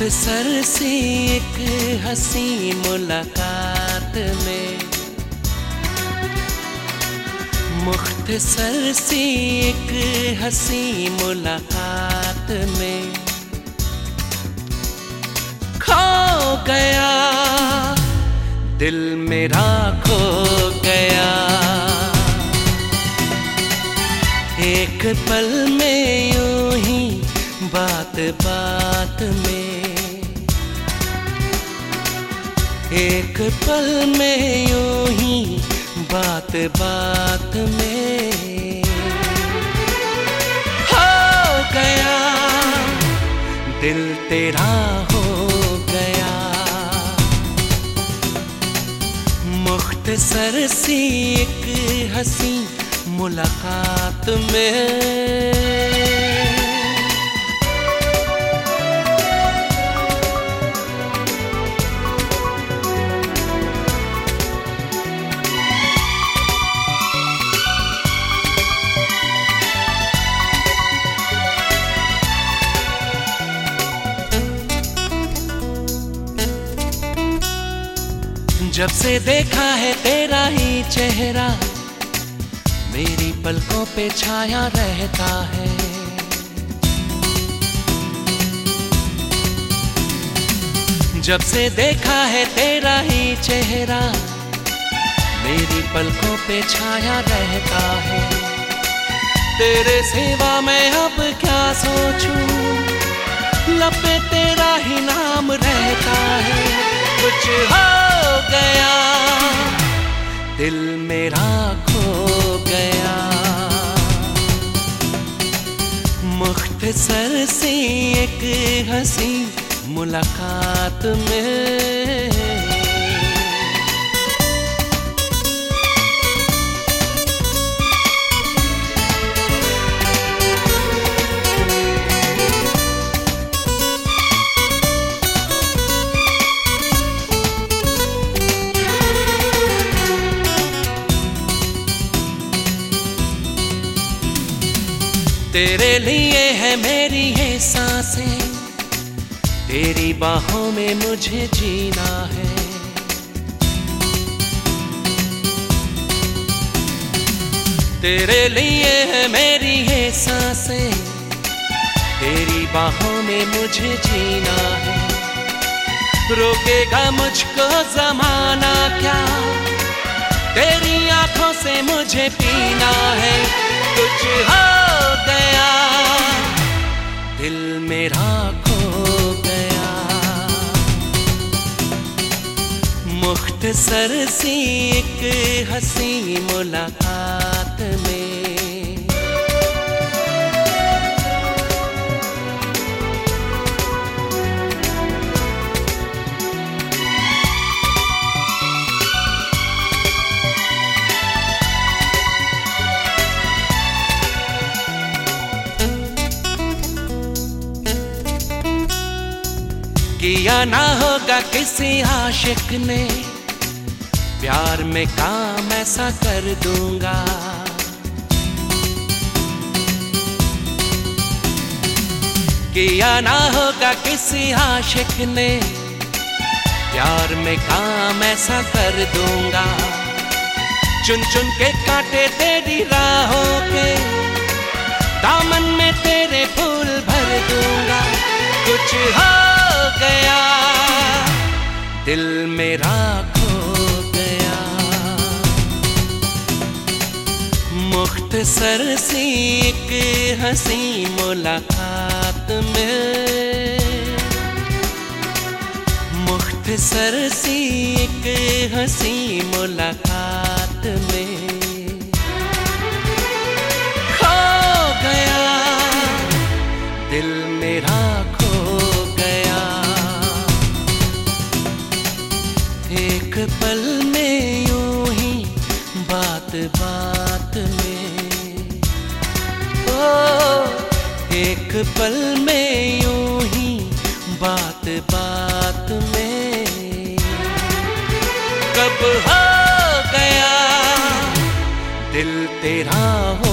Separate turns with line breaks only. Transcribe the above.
मुख्तसर सी एक हसी मुलाकात में। मुख्तसर सी एक हसी मुलाकात में। खो गया, दिल मेरा खो गया। एक पल में यूँ ही बात बात में। एक पल में यूँ ही बात बात में। हो गया, दिल तेरा हो गया। मुख्तसर सी एक हसी मुलाकात में। जब से देखा है तेरा ही चेहरा, मेरी पलकों पे छाया रहता है। जब से देखा है तेरा ही चेहरा, मेरी पलकों पे छाया रहता है। तेरे सेवा मैं अब क्या सोचूं? लब पे तेरा ही नाम रहता है। कुछ हो गया। दिल मेरा खो गया। मुख्तसर से एक हँसी मुलाकात में। तेरे लिए है मेरी ये साँसें। तेरी बाहों में मुझे जीना है। तेरे लिए है मेरी ये साँसें। तेरी बाहों में मुझे जीना है। रोकेगा मुझको जमाना क्या? तेरी आँखों से मुझे पीना है। कुछ हो मुख्तसर सी एक हँसी मुलाकात में। किया ना होगा किसी आशिक ने। प्यार में काम ऐसा कर दूँगा। किया ना होगा किसी आशिक ने, प्यार में काम ऐसा कर दूँगा। चुन चुन के काटे तेरी राहों के, दामन में तेरे फूल भर दूँगा। कुछ हो गया, दिल मुख्तसर सी एक हँसी मुलाकात में। मुख्तसर सी एक हँसी मुलाकात में। खो गया, दिल मेरा खो गया। एक पल में यूँ ही बात बात पल में यूँ ही बात बात में। कब हो गया दिल तेरा हो